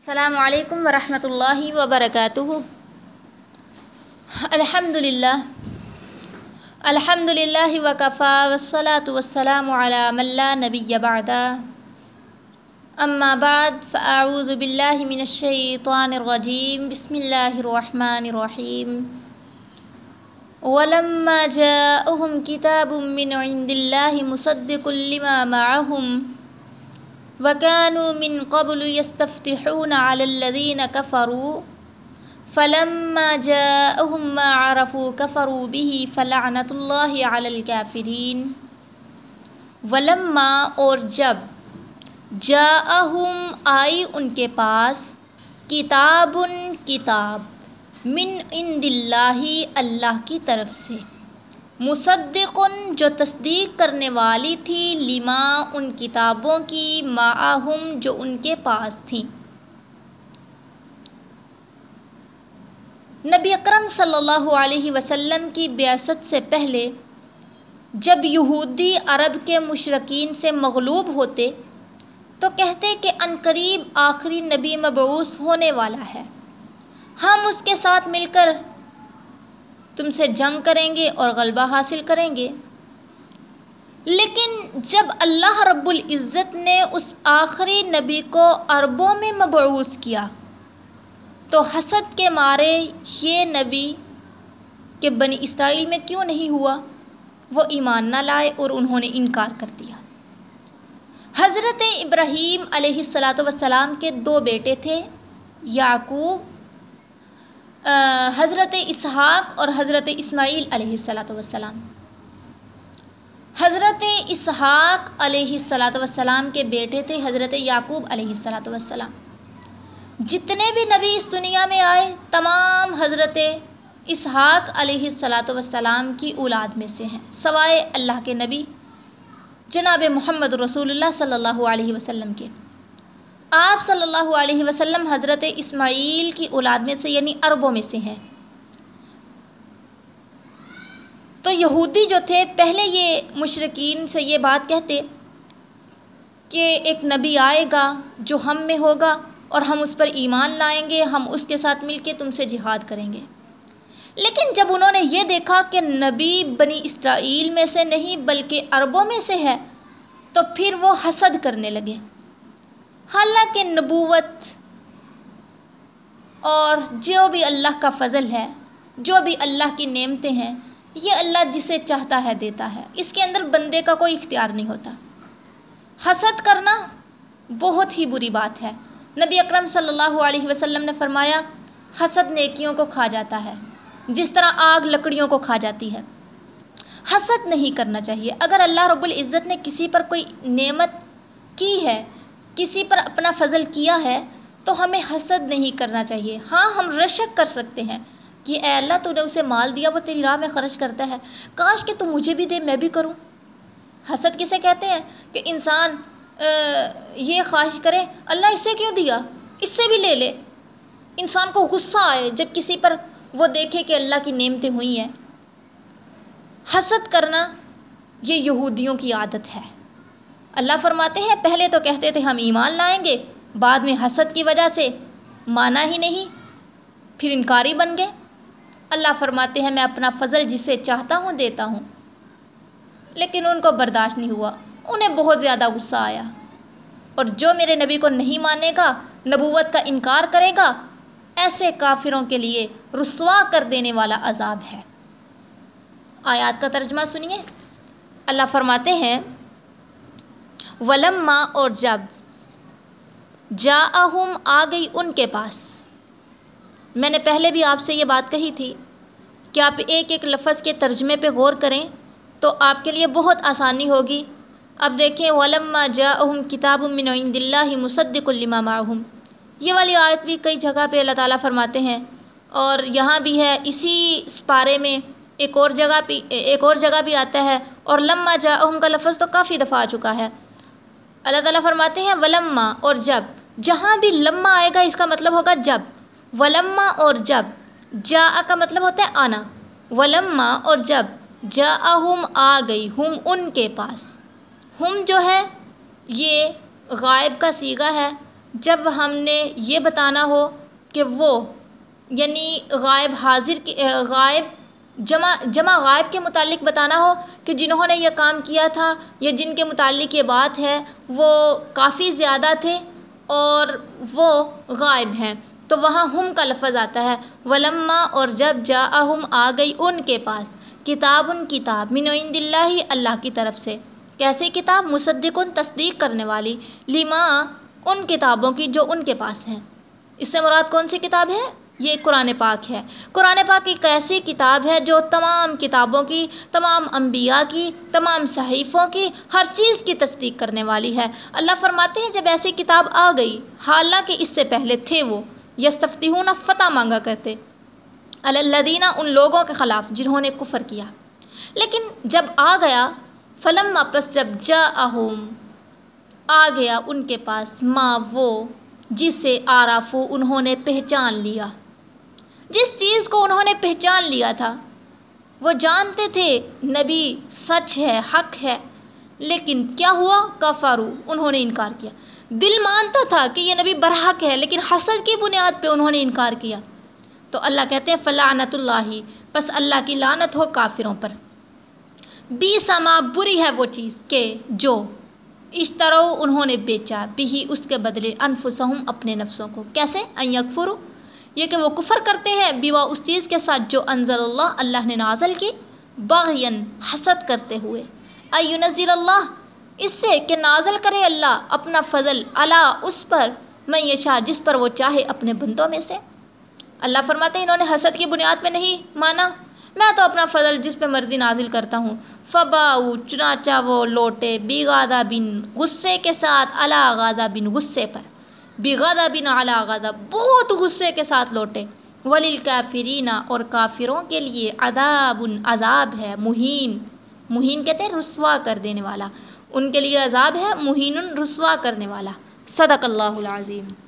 السلام علیکم ورحمۃ اللہ وبرکاتہ۔ الحمد للہ الحمد للہ وکفا والصلاة والسلام علی من لا نبی بعد۔ اما بعد، فاعوذ باللہ من الشیطان الرجیم۔ بسم اللہ الرحمن الرحیم۔ ولما جاءهم كتاب من عند الله مصدق لما معهم۔ وكانوا من قبل يستفتحون على الذين كفروا فلما جاءهم ما عرفوا كفروا به فلعنة الله على الكافرين ولما اور جب جاءهم آئی ان کے پاس کتاب کتاب من عند اللہ اللہ کی طرف سے مصدق جو تصدیق کرنے والی تھی، لما ان کتابوں کی معاہم جو ان کے پاس تھیں۔ نبی اکرم صلی اللہ علیہ وسلم کی بیاست سے پہلے، جب یہودی عرب کے مشرقین سے مغلوب ہوتے، تو کہتے کہ عنقریب آخری نبی مبعوث ہونے والا ہے۔ ہم اس کے ساتھ مل کر تم سے جنگ کریں گے اور غلبہ حاصل کریں گے۔ لیکن جب اللہ رب العزت نے اس آخری نبی کو عربوں میں مبعوث کیا، تو حسد کے مارے یہ نبی کہ بنی اسرائیل میں کیوں نہیں ہوا؟ وہ ایمان نہ لائے اور انہوں نے انکار کر دیا۔ حضرت ابراہیم علیہ السلاۃ وسلام کے دو بیٹے تھے، یعقوب حضرت اسحاق اور حضرت اسماعیل علیہ السلاۃ وسلام حضرت اسحاق علیہ السلاۃ وسلام کے بیٹے تھے حضرت یعقوب علیہ السلاۃ وسلام جتنے بھی نبی اس دنیا میں آئے، تمام حضرت اسحاق علیہ السلاۃ وسلام کی اولاد میں سے ہیں، سوائے اللہ کے نبی جناب محمد رسول اللہ صلی اللہ علیہ وسلم کے۔ آپ صلی اللہ علیہ وسلم حضرت اسماعیل کی اولاد میں سے یعنی عربوں میں سے ہیں۔ تو یہودی جو تھے، پہلے یہ مشرقین سے یہ بات کہتے کہ ایک نبی آئے گا جو ہم میں ہوگا اور ہم اس پر ایمان لائیں گے، ہم اس کے ساتھ مل کے تم سے جہاد کریں گے۔ لیکن جب انہوں نے یہ دیکھا کہ نبی بنی اسرائیل میں سے نہیں، بلکہ عربوں میں سے ہے، تو پھر وہ حسد کرنے لگے۔ حالانکہ نبوت اور جو بھی اللہ کا فضل ہے، جو بھی اللہ کی نعمتیں ہیں، یہ اللہ جسے چاہتا ہے، دیتا ہے۔ اس کے اندر بندے کا کوئی اختیار نہیں ہوتا۔ حسد کرنا بہت ہی بری بات ہے۔ نبی اکرم صلی اللہ علیہ وسلم نے فرمایا، حسد نیکیوں کو کھا جاتا ہے، جس طرح آگ لکڑیوں کو کھا جاتی ہے۔ حسد نہیں کرنا چاہیے۔ اگر اللہ رب العزت نے کسی پر کوئی نعمت کی ہے کسی پر اپنا فضل کیا ہے تو ہمیں حسد نہیں کرنا چاہیے۔ ہاں ہم رشک کر سکتے ہیں کہ اے اللہ، تو نے اسے مال دیا، وہ تیری راہ میں خرچ کرتا ہے۔ کاش کہ تو مجھے بھی دے، میں بھی کروں۔ حسد کسے کہتے ہیں کہ انسان یہ خواہش کرے، اللہ اس سے کیوں دیا؟ اس سے بھی لے لے۔ انسان کو غصہ آئے جب کسی پر وہ دیکھے کہ اللہ کی نعمتیں ہوئی ہیں۔ حسد کرنا یہ یہودیوں کی عادت ہے۔ اللہ فرماتے ہیں، پہلے تو کہتے تھے ہم ایمان لائیں گے، بعد میں حسد کی وجہ سے مانا ہی نہیں، پھر انکاری بن گئے۔ اللہ فرماتے ہیں، میں اپنا فضل جسے چاہتا ہوں دیتا ہوں۔ لیکن ان کو برداشت نہیں ہوا، انہیں بہت زیادہ غصہ آیا۔ اور جو میرے نبی کو نہیں مانے گا، نبوت کا انکار کرے گا، ایسے کافروں کے لیے رسوا کر دینے والا عذاب ہے۔ آیات کا ترجمہ سنیے۔ اللہ فرماتے ہیں ولما اور جب جا آ گئی ان کے پاس۔ میں نے پہلے بھی آپ سے یہ بات کہی تھی کہ آپ ایک ایک لفظ کے ترجمے پہ غور کریں تو آپ کے لیے بہت آسانی ہوگی۔ اب دیکھیں، ولما جا اہم کتاب من عند اللہ مصدق لما معہم۔ یہ والی آیت بھی کئی جگہ پہ اللہ تعالیٰ فرماتے ہیں اور یہاں بھی ہے۔ اسی پارے میں ایک اور جگہ بھی، ایک اور جگہ بھی آتا ہے اور لما جا اہم کا لفظ تو کافی دفعہ آ چکا ہے۔ اللہ تعالیٰ فرماتے ہیں ولما اور جب۔ جہاں بھی لما آئے گا، اس کا مطلب ہوگا جب۔ ولما اور جب۔ جا کا مطلب ہوتا ہے آنا۔ ولما اور جب۔ جا آ گئی، ہم ان کے پاس۔ ہم جو ہے، یہ غائب کا سیگا ہے۔ جب ہم نے یہ بتانا ہو کہ وہ یعنی غائب حاضر غائب جمع جمع غائب کے متعلق بتانا ہو کہ جنہوں نے یہ کام کیا تھا یا جن کے متعلق یہ بات ہے، وہ کافی زیادہ تھے اور وہ غائب ہیں۔ تو وہاں ہم کا لفظ آتا ہے، ولما اور جب جا ہم آ گئی ان کے پاس۔ کتاب ان کتاب، من عند اللہ اللہ کی طرف سے۔ کیسے کتاب؟ مصدق، تصدیق کرنے والی۔ لما؟ ان کتابوں کی جو ان کے پاس ہیں۔ اس سے مراد کون سی کتاب ہے؟ یہ قرآن پاک ہے۔ قرآن پاک ایک ایسی کتاب ہے جو تمام کتابوں کی، تمام انبیاء کی، تمام صحیفوں کی ہر چیز کی تصدیق کرنے والی ہے۔ اللہ فرماتے ہیں، جب ایسی کتاب آ گئی، حالانکہ اس سے پہلے تھے وہ۔ یستفتیون فتح مانگا کرتے۔ الدینہ ان لوگوں کے خلاف جنہوں نے کفر کیا۔ لیکن جب آ گیا فلم واپس جب جا آ گیا ان کے پاس ماں وہ، جسے آرافو انہوں نے پہچان لیا۔ جس چیز کو انہوں نے پہچان لیا تھا، وہ جانتے تھے نبی سچ ہے، حق ہے، لیکن کیا ہوا؟ کفارو، انہوں نے انکار کیا۔ دل مانتا تھا کہ یہ نبی برحق ہے، لیکن حسد کی بنیاد پہ انہوں نے انکار کیا۔ تو اللہ کہتے ہیں، فلعنت اللہ بس اللہ کی لانت ہو کافروں پر۔ بی سما بری ہے وہ چیز کہ جو اشترو انہوں نے بیچا بھی اس کے بدلے انفسہم اپنے نفسوں کو۔ کیسے؟ یکفرو یہ کہ وہ کفر کرتے ہیں، بیوا اس چیز کے ساتھ جو انزل اللہ اللہ نے نازل کی باغین حسد کرتے ہوئے۔ ایونزل اللہ، اس سے کہ نازل کرے اللہ اپنا فضل اللہ اس پر میں یہ شاہ جس پر وہ چاہے اپنے بندوں میں سے۔ اللہ فرماتے ہیں، انہوں نے حسد کی بنیاد پہ نہیں مانا۔ میں تو اپنا فضل جس پہ مرضی نازل کرتا ہوں۔ فباؤ، چنانچہ وہ لوٹے بیگادہ بن غصے کے ساتھ اللہ غازہ بن غصے پر۔ بغدا بن اعلیٰ غضب، بہت غصے کے ساتھ لوٹے۔ ولیل کافرینہ اور کافروں کے لیے عذاب عذاب ہے، مہین۔ مہین کہتے ہیں رسوا کر دینے والا۔ ان کے لیے عذاب ہے، مہین رسوا کرنے والا۔ صدق اللہ العظیم۔